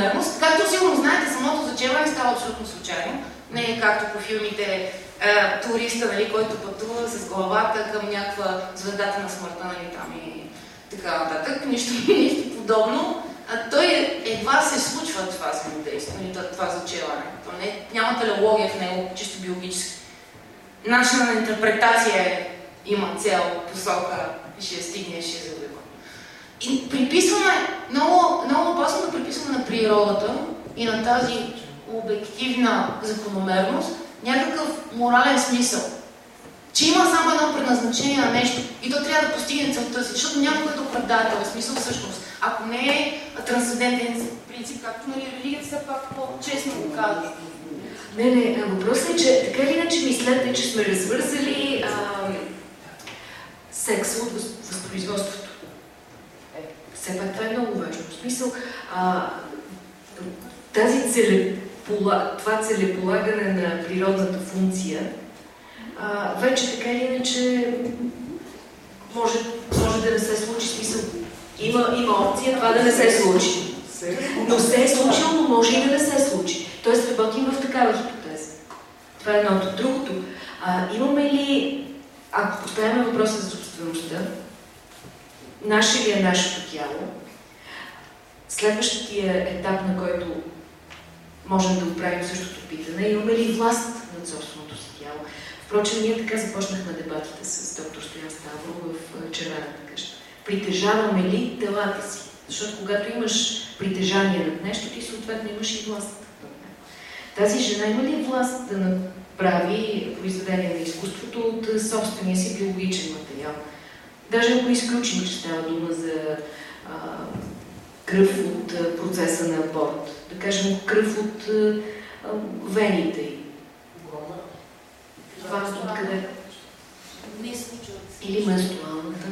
закономерност. Както сигурно знаете, самото зачеване става абсолютно случайно. Не е както по филмите е, туриста, нали, който пътува с главата към някаква звездата на смъртта, нали, там и така нататък. Нищо, нищо подобно. А той едва се случва това взаимодействие, нали, това зачеване. То не, няма телеология в него, чисто биологически. Нашата интерпретация е, има цел, посока, ще я стигне, ще я завива. И приписваме, много, много опасно да приписваме на природата и на тази обективна закономерност някакъв морален смисъл. Че има само едно предназначение на нещо и то трябва да постигне целта си, защото няма кой да оправдае този смисъл всъщност. Ако не е трансцендентен принцип, както нали, религията все пак по-честно го казва. Не, не, въпросът е, че така или иначе мислете, че сме развързали а, секса от възпроизводството. Е, все пак това е много важно. В смисъл, а, тази целепола, това целеполагане на природната функция а, вече така или иначе може, може да не се случи. Смисъл, има, има опция това да не се случи. Но се е случило, но може и да не се случи. Тоест работим в такава хипотеза. Това е едното. Другото. А, имаме ли, ако поставяме въпроса за собствеността, наше ли е нашето тяло, следващия етап, на който можем да отправим същото питане, имаме ли власт над собственото си тяло. Впрочем, ние така започнахме дебатите с доктор Стоян Ставро в червената къща. Притежаваме ли телата си? Защото когато имаш притежание над нещо, ти съответно имаш и власт над. Тази жена има ли власт да направи произведение на изкуството от собствения си биологичен материал? Даже ако изключим, че става дума за а, кръв от процеса на аборт, да кажем кръв от а, вените й. Това откъде? Не случва. Или менструалната.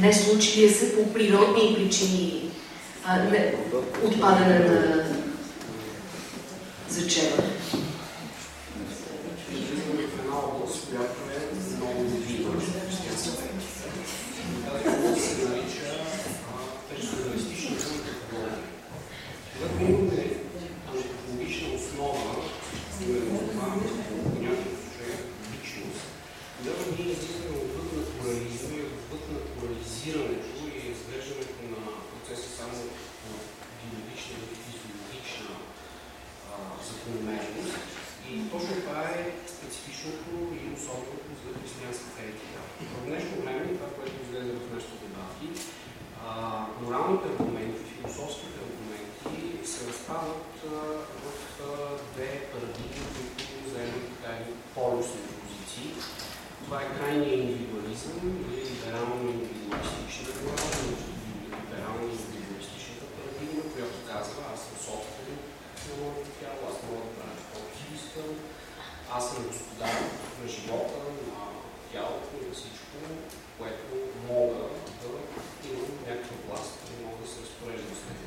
Не случили се по природни причини а, не, отпадане на зачеване. Една област, която е много видна се нарича персоналистична антропология. Когато имаме антропологична основа, именно това по някакъв случай личност, тогава ние излизаме отвъд натурализма и отвъд натурализирането и изглеждането на процеса само от биологична или физиологична закономерност. И точно това е специфичното и особеното за християнската етика. В днешно време, това, което изгледа в нашите дебати, моралните аргументи, философските аргументи се разпадат в две парадигми, които заемат така и полюсни позиции. Това е крайния индивидуализъм или либерално-индивидуалистична морал, либерално-индивидуалистичната парадигма, която казва, аз съм собственик на моето тяло, аз мога да правя каквото искам, аз съм господар на живота, на тялото и на всичко, което мога да имам някаква власт и мога да се разпореждам с него.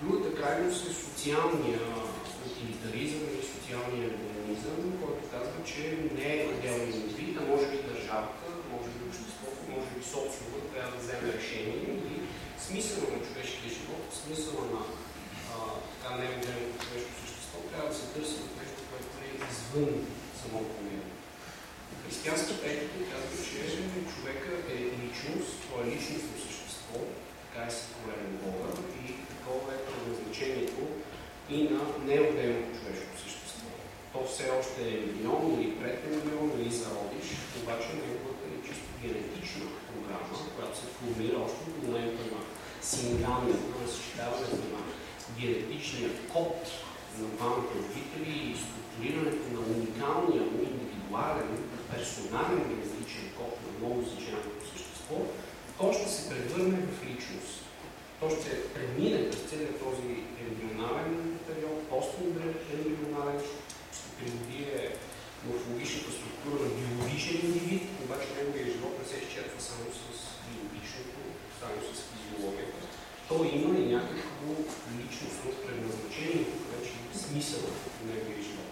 Другата крайност е социалния утилитаризъм или социалния организъм, който казва, че не е отделен индивид, а може би държавата, може би обществото, може би социума трябва да вземе решение и смисъла на човешкия живот, смисъла на а, така неотделното човешко същество трябва да се търси от нещо, което е извън самото него. Християнската етика казва, че човека е личност, той е личностно същество, така е сътворен Бога и такова е предназначението и на неотделното човешко същество. То все още е милион или предемилион или зародиш, обаче неговата е чисто генетична програма, която се формира още до момента на сингамията, на съчетаването на генетичния код на двамата родители и структурирането на уникалния, индивидуален, персонален генетичен код на много заченото същество, то ще се превърне в личност. То ще премине през целият този ембрионален период, постембрионален, ще придобие морфологичната структура на биологичен индивид, обаче неговия живот не се изчерпва само с биологичното, само с физиологията. То има и някакво личностно предназначение, тук вече смисъл на неговия живот.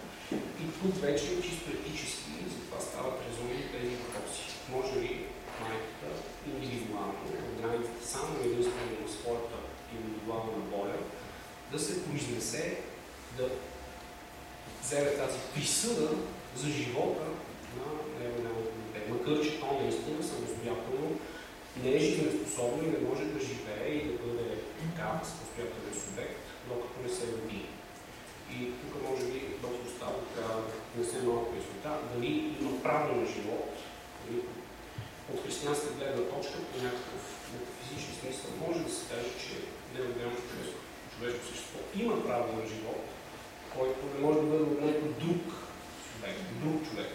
И тук вече чисто етически, затова стават резонни тези въпроси. Може ли майката индивидуално, в границите само единствено на своята индивидуална воля, да се произнесе, да вземе тази присъда за живота на неговото дете. Макар, че то наистина самостоятелно не е жизнеспособно и не може да живее и да бъде така самостоятелен субект, докато не се роди. И тук може би доктор Ставо трябва да внесе малко яснота, дали има право на живот, дали от християнска гледна точка по някакъв метафизичен смисъл може да се каже, че неоденото човешко, човешко същество има право на живот, който не може да бъде от друг човек, друг човек.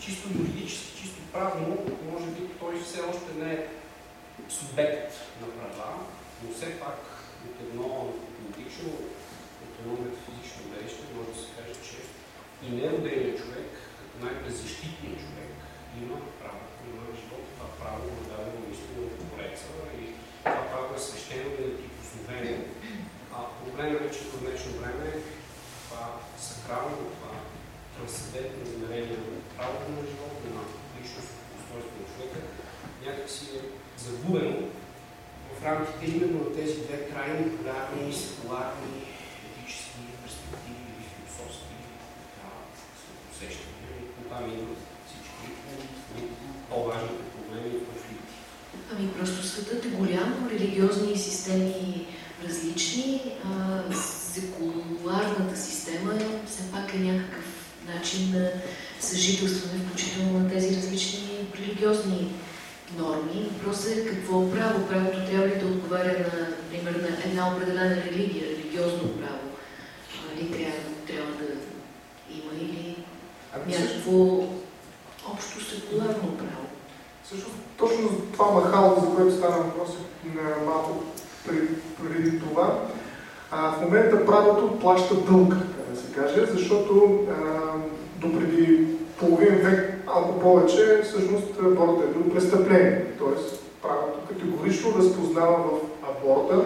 Чисто юридически, чисто правно, може би той все още не е субект на права, но все пак от едно логично, едно метафизично действие може да се каже, че и нероденият човек, като най-беззащитният човек, има право на живот. Това право е дадено наистина от Твореца и това право е свещено и неприкосновено. А проблемът е, че в днешно време това сакрално, това трансцендентно измерение на правото на живота, на личностното устройство на човека, някакси е загубено в рамките именно на тези две крайни полярни, секуларни, перспективи или философски усещания. И там идват всички по-важните проблеми и конфликти. Ами просто светът е голям, религиозни системи различни, а, секуларната система все пак е някакъв начин на съжителстване, включително на тези различни религиозни норми. Въпросът е какво право. Правото трябва ли да отговаря на, например, на една определена религия, религиозно право? Ли трябва, трябва да има или Ами, някакво общо секуларно право? Всъщност, точно това махало, за което стана въпрос малко преди това, а, в момента правото плаща дълг, да се каже, защото до преди половин век, малко повече, всъщност абортът е бил престъпление. Тоест, правото категорично разпознава в аборта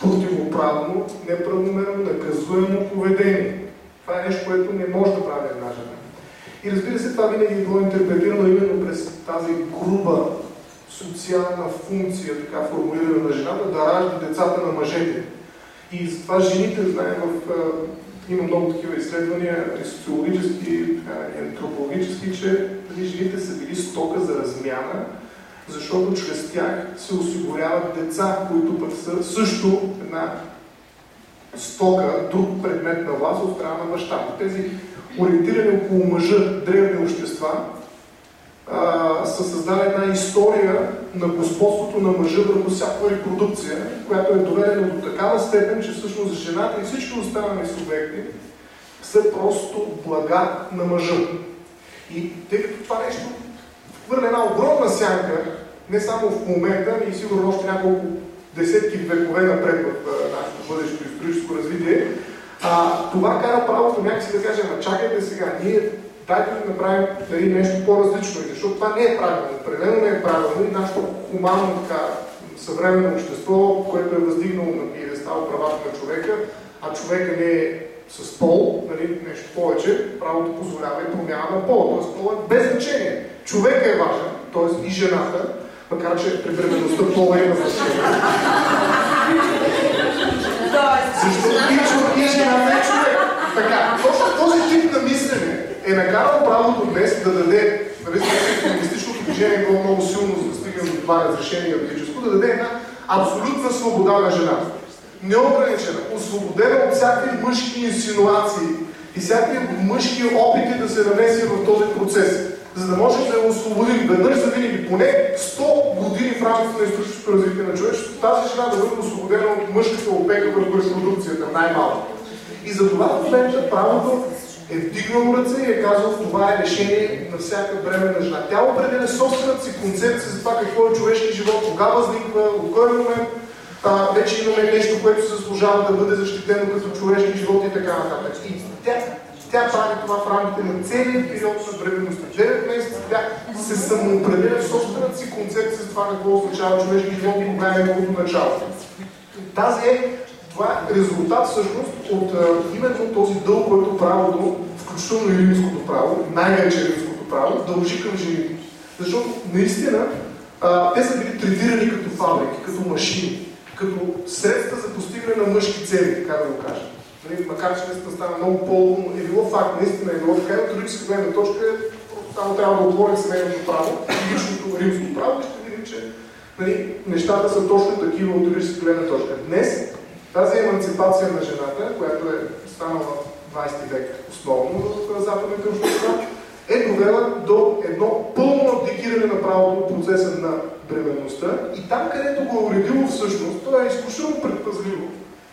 противоправно, неправомерно, наказуемо поведение. Това е нещо, което не може да прави една жена. И разбира се, това винаги е било интерпретирано именно през тази груба социална функция, така формулирана на жената, да ражда децата на мъжете. И затова жените, знаем, в, има много такива изследвания, социологически, и антропологически, че нали, жените са били стока за размяна, защото чрез тях се осигуряват деца, които пък са също една стока, друг предмет на власт от страна на бащата. Тези ориентирани около мъжа древни общества а, са създали една история на господството на мъжа върху всяка репродукция, която е доведена до такава степен, че всъщност жената и всички останали субекти са просто блага на мъжа. И тъй като това нещо хвърля една огромна сянка, не само в момента, но и сигурно още няколко десетки векове напред в нашето бъдещо историческо развитие, а, това кара правото някакси да каже, ама чакайте сега, ние дайте да направим дали нещо по-различно, защото това не е правилно, определено не е правилно и нашето хуманно така, съвременно общество, което е въздигнало на пиедестал правата на човека, а човека не е с пол, нали, нещо повече, правото позволява и промяна на пола, т.е. пол е без значение. Човека е важен, т.е. и жената, макар че при бременността пола има значение. Защото и, и жената е човек. Така, точно този тип на мислене е накарал правото днес да даде, нали, феминистичното движение е било много силно, за да стигне до това разрешение юридическо, да даде една абсолютна свобода на жената. Неограничена, освободена от всякакви мъжки инсинуации и всякакви мъжки опити да се намеси в този процес, за да можем да я освободим веднъж за винаги, поне 100 години в рамките на историческото развитие на човечеството, тази жена да бъде освободена от мъжката опека върху репродукцията, най-малко. И за това в момента правото е вдигнало ръце и е казал, това е решение на всяка бременна жена. Тя определя собствената си концепция за това какво е човешки живот, кога възниква, от кой момент а, вече имаме нещо, което се заслужава да бъде защитено като човешки живот и така нататък. И тя, тя прави това в рамките на целият период на бременността. 9 месеца тя се самоопределя собствената си концепция за това какво означава човешки живот и кога е неговото начало. Тази е това е резултат всъщност от именно този дълг, който правото, включително и римското право, най-вече римското право, дължи към жените. Защото наистина а, те са били третирани като фабрики, като машини, като средства за постигане на мъжки цели, така да го кажа. Нали, макар че наистина става много по е било факт, наистина е било така, от юридическа гледна точка, само трябва да отворим семейното право, личното римско право, и ще видим, че нали, нещата са точно такива от юридическа гледна точка. Днес тази емансипация на жената, която е станала в 20 век основно в западните общества, е довела до едно пълно абдикиране на правото от процеса на бременността и там, където го е уредило всъщност, то е изключително предпазливо.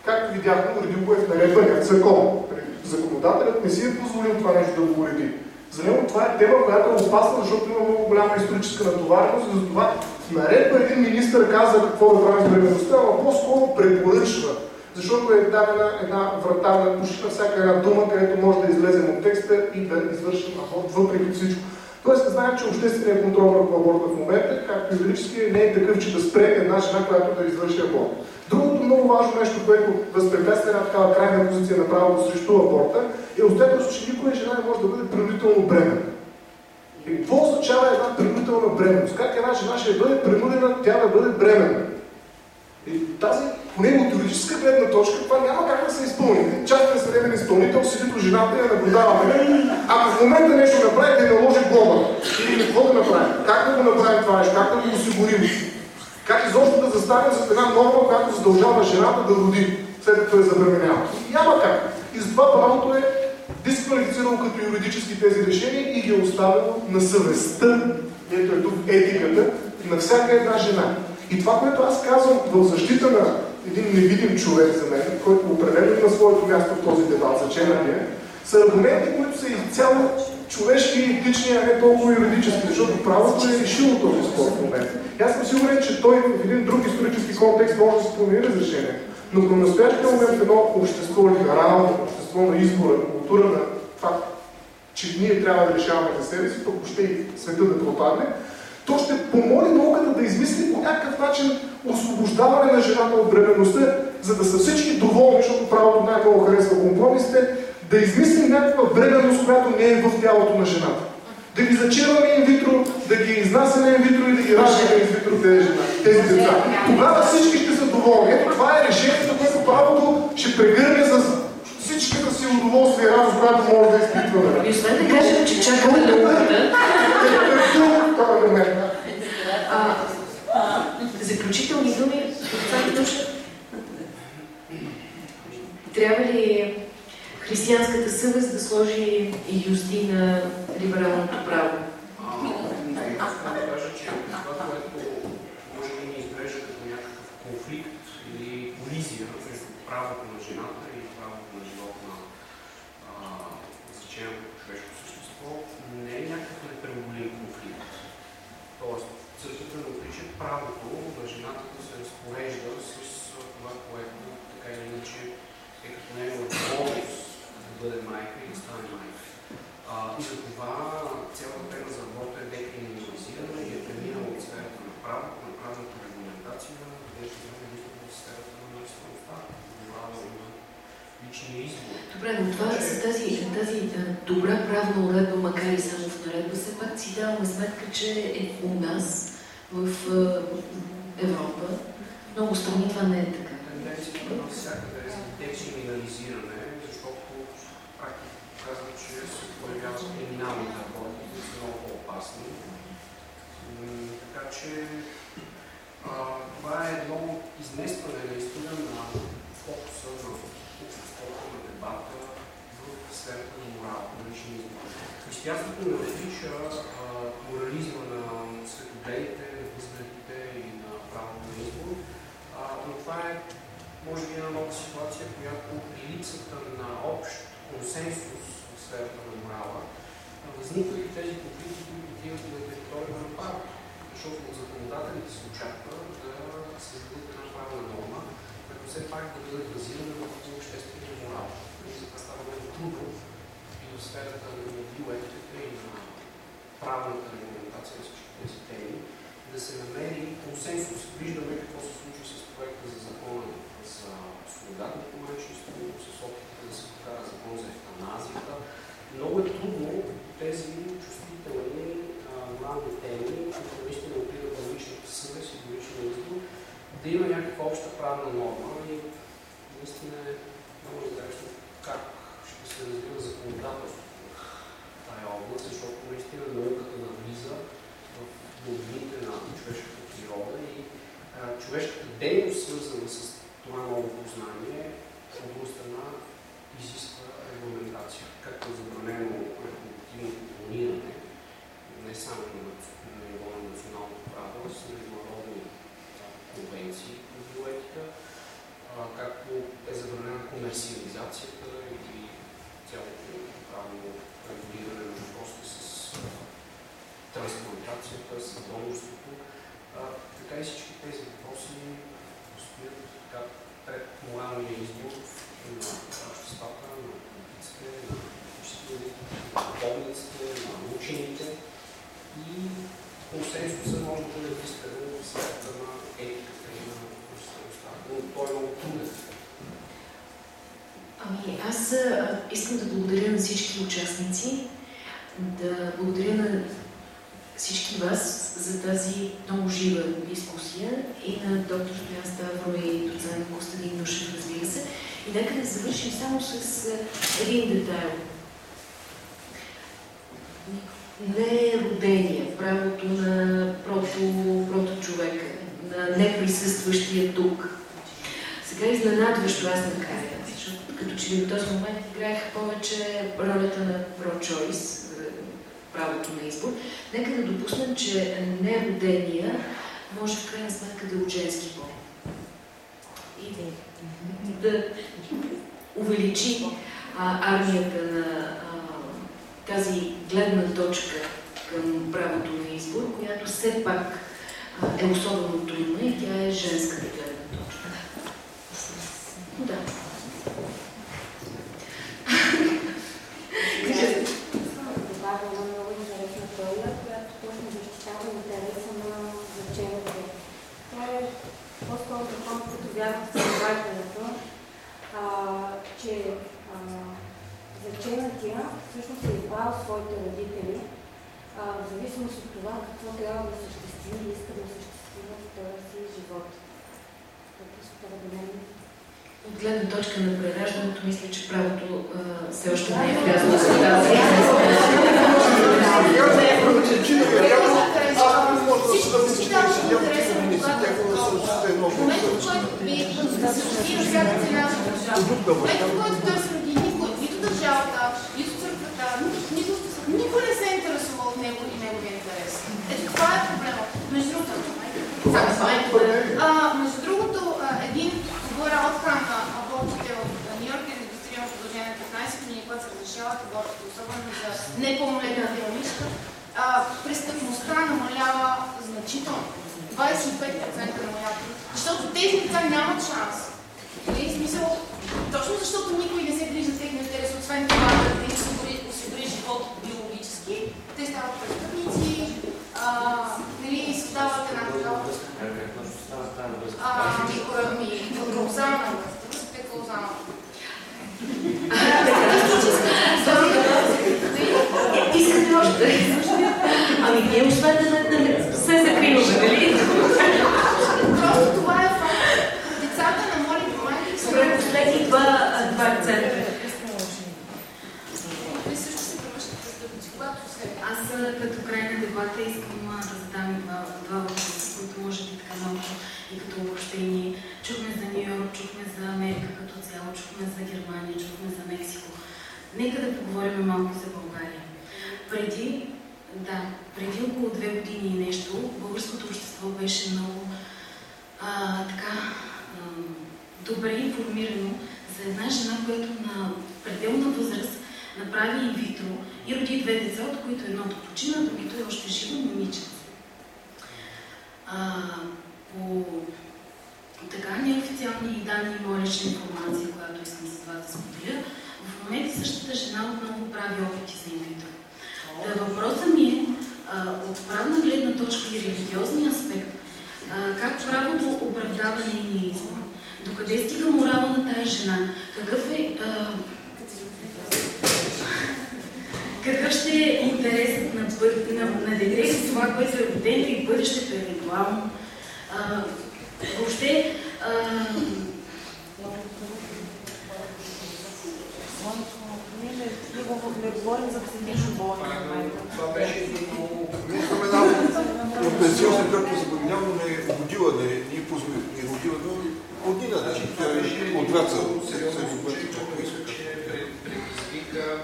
Както видяхме, уредил го е в наредба, не в закон. Законодателят не си е позволил това нещо да го уреди. За него това е тема, която е опасна, защото има много голяма историческа натовареност и затова наредба един министр каза какво да прави с бременността, но по-скоро препоръчва защото е дадена една врата на почти на всяка една дума, където може да излезем от текста и да извършим аборт, въпреки всичко. Тоест, знаем, че общественият контрол върху аборта в момента, както юридически, не е такъв, че да спре една жена, която да извърши аборт. Другото много важно нещо, което възпрепятства една такава крайна позиция на правото срещу аборта, е обстоятелството, че никоя жена не може да бъде принудително бременна. И какво означава една принудителна бременност? Как една жена ще бъде принудена тя да бъде бременна? И тази поне от юридическа гледна точка, това няма как да се изпълни. Частен съдебен изпълнител седи до жената и я наблюдава. Ако в момента нещо направи, да наложи глоба. Или какво да направим? Как да го направим това нещо? Как да го осигурим? Как изобщо да застанем за една норма, която задължава жената да роди, след като е забременява? Няма как. И затова правото е дисквалифицирало като юридически тези решения и ги е оставило на съвестта, ето е тук етиката, на всяка една жена. И това, което аз казвам в защита на един невидим човек за мен, който определено има своето място в този дебат за Ченър са аргументи, които са изцяло човешки и етични, а не толкова юридически, защото правото е решило този спор в момента. Аз съм сигурен, че той в един друг исторически контекст може да се промени разрешение. Но към настоящия момент едно общество, либерално общество на избора, на култура на това, че ние трябва да решаваме за себе си, пък ще и света да пропадне, то ще помоли науката да измисли начин освобождаване на жената от бременността, за да са всички доволни, защото правото най-много харесва компромисите, да измислим някаква бременност, която не е в тялото на жената. Да ги зачерваме инвитро, да ги изнасяме инвитро и да ги раждаме инвитро тези, жена, тези деца. Тогава всички ще са доволни. Ето това е решението, което правото ще прегърне с всичката си удоволствие и радост, която може да изпитваме. И освен да кажем, че чакаме науката, заключителни думи Трябва ли християнската съвест да сложи юзди на либералното право? Да да конфликт или колизия между правото на жената и правото на живота на заченото човешко същество, не е някакъв непреодолим конфликт. Тоест, църквата не отрича правото на жената да се разпорежда с това, което така или иначе е като негова отговорност да бъде майка и да стане майка. А, и за това цялата тема за аборта е декриминализирана и е преминала от сферата на правото, на правната регламентация, където е единствено в сферата на нравствеността, на личния избор. Добре, но това с тази, тази добра правна уредба, макар и само в наредба, все пак си даваме сметка, че е у нас, в Европа, много страни това не е така. Тенденцията навсякъде е декриминализиране, защото практика показва, че се появяват криминалните аборти, които са много по-опасни. Така че това е едно изместване наистина на фокуса на обществото, на дебата в сферата на морал, на личния избор. Християнството не отрича морализма на светогледите, на възгледите и на правото на избор, но това е може би една нова ситуация, която при липсата на общ консенсус в сферата на морала, възникват и тези конфликти, които отиват на територията на правото. Защото от законодателите се очаква да създадат една правна норма, която все пак да бъде базирана върху обществения морал. Това става много трудно и в сферата на биоетиката и на правната регламентация на всички тези теми, да се намери консенсус. Виждаме какво се случва с проекта за закона за свободното майчинство, с опитите да се покара закон за евтаназията. Много е трудно тези чувствителни морални теми, които наистина отидат в личната съвест и до личния избор, да има някаква обща правна норма и наистина е много интересно как ще се развива законодателството в тази област, защото наистина науката навлиза в глубините на човешката природа и а, човешката дейност, свързана с това ново познание, от друга страна изисква регламентация, както е забранено репrodуктивното планиране, не само на ниво на националното право, а с международни конвенции по биоетика, както е забранена комерциализацията и цялото правно регулиране на въпросите с трансплантацията, с донорството. Така и всички тези въпроси стоят така пред моралния избор на обществата, на политиците, на болниците, на учените и консенсуса може да бъде изграден в сферата на етиката и на обществеността. Но той е много труден. Ами, аз искам да благодаря на всички участници, да благодаря на всички вас за тази много жива дискусия и на доктор Стоян Ставро и доцент Костадин Нушев, разбира се. И нека да завършим само с един детайл. Не е родение, правото на прото, човека, на неприсъстващия тук. Сега изненадващо аз защото като че ли до този момент играех повече ролята на про-чойс, правото на избор. Нека да допуснем, че неродения може в крайна сметка да е от женски пол. И да увеличи а, армията на а, тази гледна точка към правото на избор, която все пак а, е особено трудна и тя е женската гледна точка. Да. добавя една много интересна теория, която точно защитава интереса на значението. Това е по-скоро закон, като вярва в съзнавателното, че а, заченатия всъщност е избрал своите родители, а, в зависимост от това какво трябва да съществи и иска да осъществи в този си живот. Като според мен от гледна точка на прераждането, мисля, че правото а, все още не е влязло в тази в момента, в който ви съсредоточи всяка цена за в момента, в който той се роди, нито държавата, нито църквата, нито никой не се е интересувал от него и неговия интерес. Ето това е проблема. Между другото, а, между другото, един добър ауткам на абортите в Нью Йорк е регистрирано продължение на 15 години, когато се разрешават абортите, особено за непълнолетната момичка, престъпността намалява значително. 25% намалява. Защото тези деца нямат шанс. Нали? Смисъл, точно защото никой не се грижи за техния интерес, освен това да им осигури живот биологически, те стават престъпници, нали, създават една такава... Ами, каузална връзка. Връзка е. Искате още? Ами ние освен да не се закриваме, нали? Просто това е факт. Децата на моли майки са... Добре, последни два, два акцента. Те също се превръщат престъпници, когато се... Аз като край на дебата искам а, да задам два, два въпроса, които може би така малко и като обобщение. Чухме за Нью Йорк, чухме за Америка като цяло, чухме за Германия, чухме за Мексико. Нека да поговорим малко за България. Преди, да, преди около две години и нещо, българското общество беше много а, така а, добре информирано за една жена, която на пределна възраст направи инвитро и роди две деца, от които едното почина, другото е още живо момиченце. А, по така неофициални данни и моя лична информация, която искам с вас да споделя, в момента същата жена отново прави опити за инвитро. Да, въпросът ми е а, от правна гледна точка и религиозния аспект, а, как правото оправдава нейния избор? Докъде стига морала на тази жена? Какъв е а, какъв ще е интересът на, бъд... на, на детето, това, което е родено и бъдещето евентуално. А, Въобще, а, не, не, го- не говорим за психично болни в момента. Това беше много Ние имаме една забавлявам, не не е позволи, не е годила, но година, значи тя е от двата сериозен случай, че пред- предизвика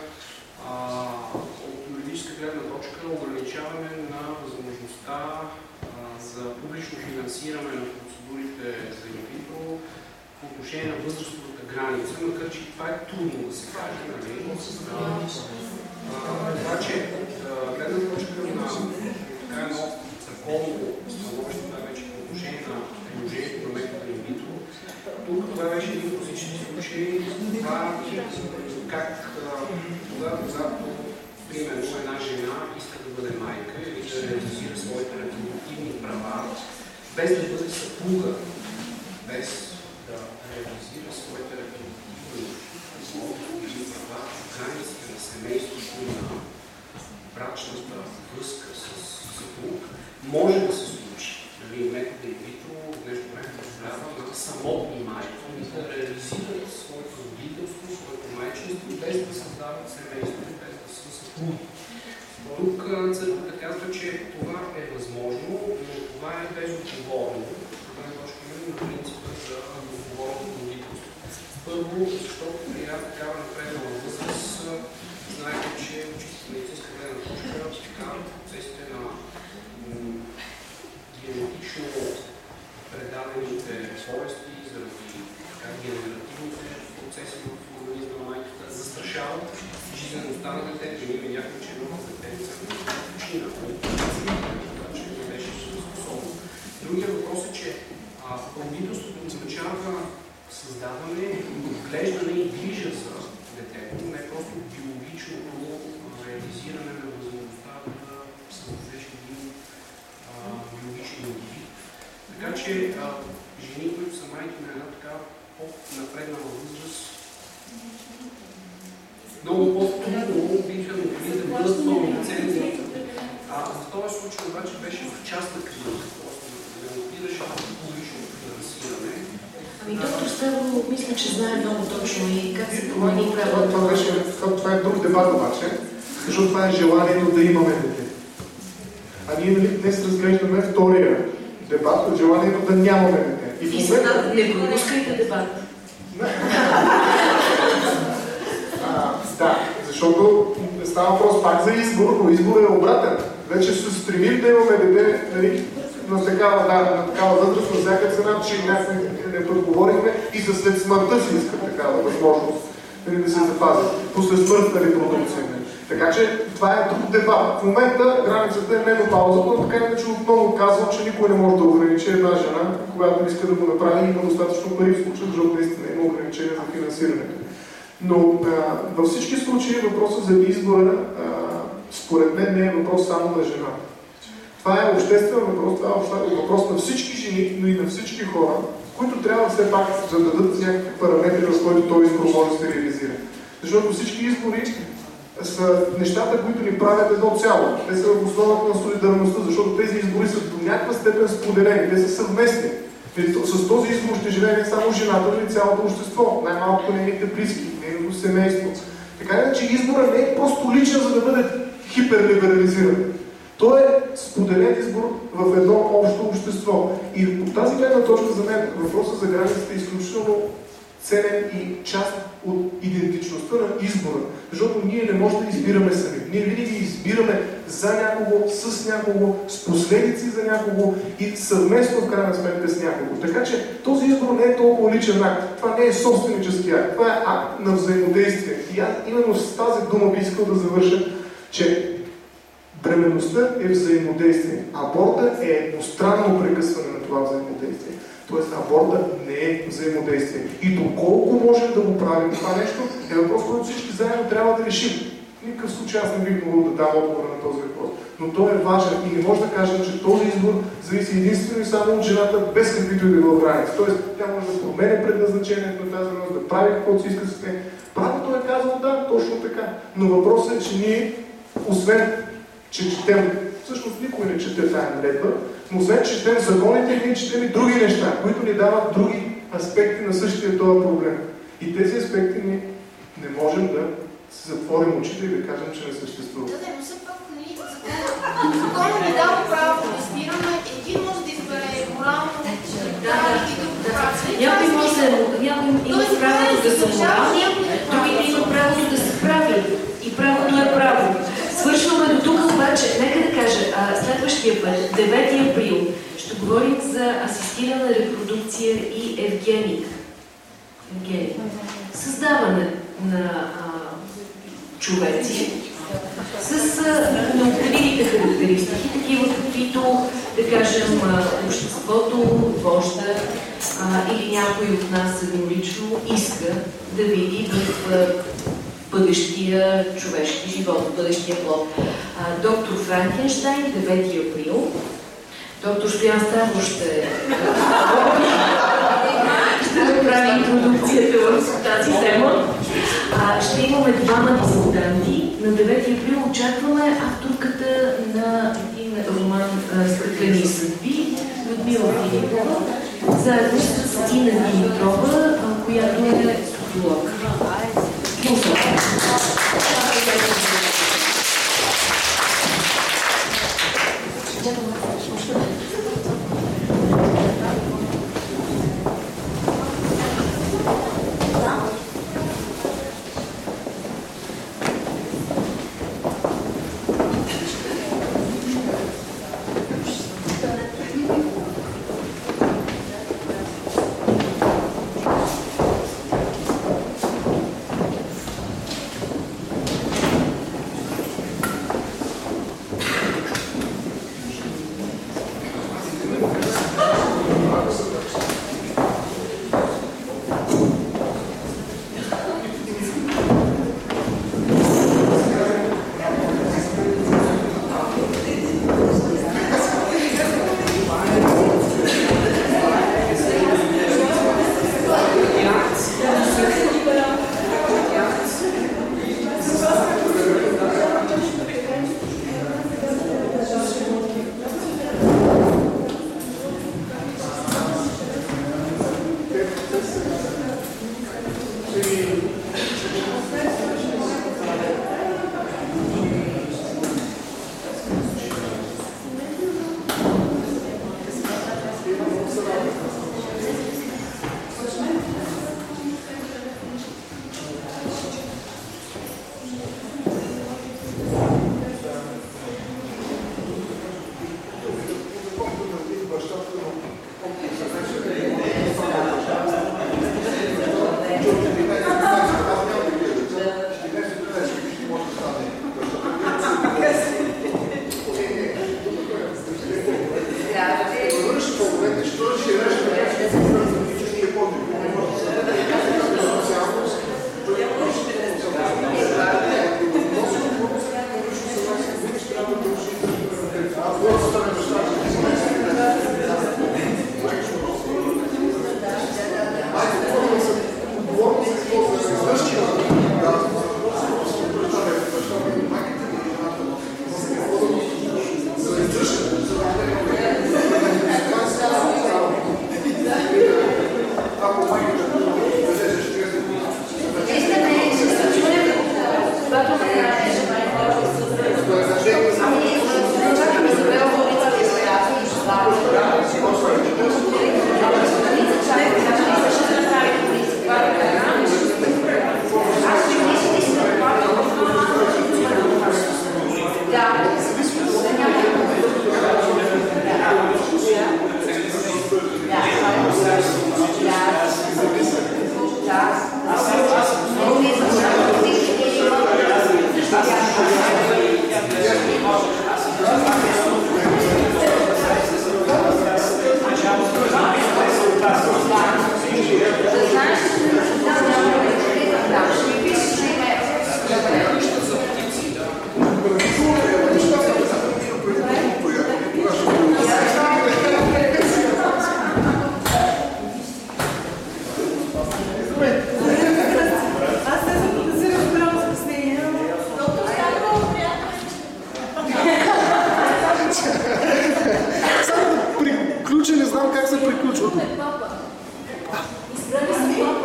от юридическа гледна точка ограничаване на възможността за публично финансиране на процедурите за инвитро по отношение на възрастовата граница, макар че това е трудно да се каже, нали? Обаче, а, гледна точка на така едно законово становище, това е вече по отношение на приложението на метода инвитро, тук това беше един класичен случай, това как а, тогава, когато примерно една жена иска да бъде майка или да реализира своите репродуктивни права, без да бъде съпруга, без да реализира своите репродуктивни репродуктивни права в границите на семейството и на брачната връзка с съпруг, може да се случи. Нали, метода и витро в днешно време позволява на самотни майки да реализират своето родителство, своето майчинство, без да създават семейство, без да са съпруги. Тук а, църквата казва, че това е възможно, но това е безотговорно. Това е точка именно на принципа за отговорното родителство. Първо, защото при една такава напреднала възраст, а, знаете, че от чисто медицинска гледна точка, така, процесите на м, генетично предадените болести, заради така, генеративните процеси в организма на майката, застрашават жизнеността на детето. Ние видяхме, че едно детенце почина. Обаче не беше способно. Другия въпрос е, че а, родителството означава създаване, отглеждане и грижа за детето, не просто биологичното а, реализиране на възможността да създадеш един а, биологичен индивид. Така че а, жени, които са майки на една така по-напреднала възраст, много по-трудно биха могли да бъдат пълноценни. А в този случай обаче беше в частна клиника, просто не опираше в публично финансиране. Ами доктор Ставро, мисля, че знае много точно и как се промени Това, правото. това, беше, това, това е друг дебат обаче, защото това е желанието да имаме дете. А ние нали, днес разглеждаме втория дебат от желанието да нямаме дете. И в момента, не пропускайте дебат. а, да, защото става въпрос пак за избор, но избор е обратен. Вече се стремим да имаме дете нали, на такава, да, на такава възраст, на всяка цена, че някакви не подговорихме и за след смъртта си искат такава възможност нали, да се запази. После смъртна репродукция. Така че това е друг дебат. В момента границата е менопаузата, но така иначе отново казвам, че никой не може да ограничи една жена, когато иска да го направи има достатъчно пари в случая, защото наистина има ограничения за финансирането. Но а, във всички случаи въпросът за избора, а, според мен, не е въпрос само на жена. Това е обществен въпрос, това е въпрос на всички жени, но и на всички хора, които трябва все пак да дадат някакви параметри, в които този избор може да се реализира. Защото всички избори са нещата, които ни правят едно цяло. Те са в основата на солидарността, защото тези избори са до някаква степен споделени, те са съвместни. С този избор ще живее не само жената, но и цялото общество, най-малко нейните близки, нейното семейство. Така иначе избора не е просто личен, за да бъде хиперлиберализиран. Той е споделен избор в едно общо общество. И от тази гледна точка за мен въпросът за границата е изключително ценен и част от идентичността на избора. Защото ние не можем да избираме сами. Ние винаги избираме за някого, с някого, с последици за някого и съвместно в крайна сметка с някого. Така че този избор не е толкова личен акт. Това не е собственически акт. Това е акт на взаимодействие. И аз именно с тази дума би искал да завърша, че бременността е взаимодействие. Аборта е едностранно прекъсване на това взаимодействие. Тоест аборта не е взаимодействие. И доколко можем да го правим това нещо, е въпрос, който всички заедно трябва да решим. В никакъв случай аз не бих могъл да дам отговор на този въпрос. Но той е важен и не може да кажем, че този избор зависи единствено и само от жената, без каквито и да било граници. Тоест, тя може да променя предназначението на тази бременност, да прави каквото си иска с нея. Правото е казано да, точно така. Но въпросът е, че ние, освен че четем всъщност никой не чете тази наредба, но освен че четем законите, ние четем и други неща, които ни дават други аспекти на същия този проблем. И тези аспекти ние не можем да си затворим очите и да кажем, че не съществуват. Да, да, но все пак, нали, законът ни дава право да избираме, един може да избере морално, да, и друг право. Някой може да някой има правото да са морални, другите имат правото да са прави. И е право. Обаче, нека да кажа, следващия път, 9 април, ще говорим за асистирана репродукция и евгеника. Евгеника. Създаване на а, човеци с а, необходимите характеристики, такива каквито, да кажем, обществото, вожда или някой от нас еднолично иска да види в бъдещия човешки живот, бъдещия плод. Доктор Франкенштайн, 9 април. Доктор Стоян Ставро ще, ще направи интродукцията в тази тема. А, ще имаме двама дискутанти. На 9 април очакваме авторката на един роман Стъклени съдби, Людмила Филипова, заедно с Ина Димитрова, която е социолог.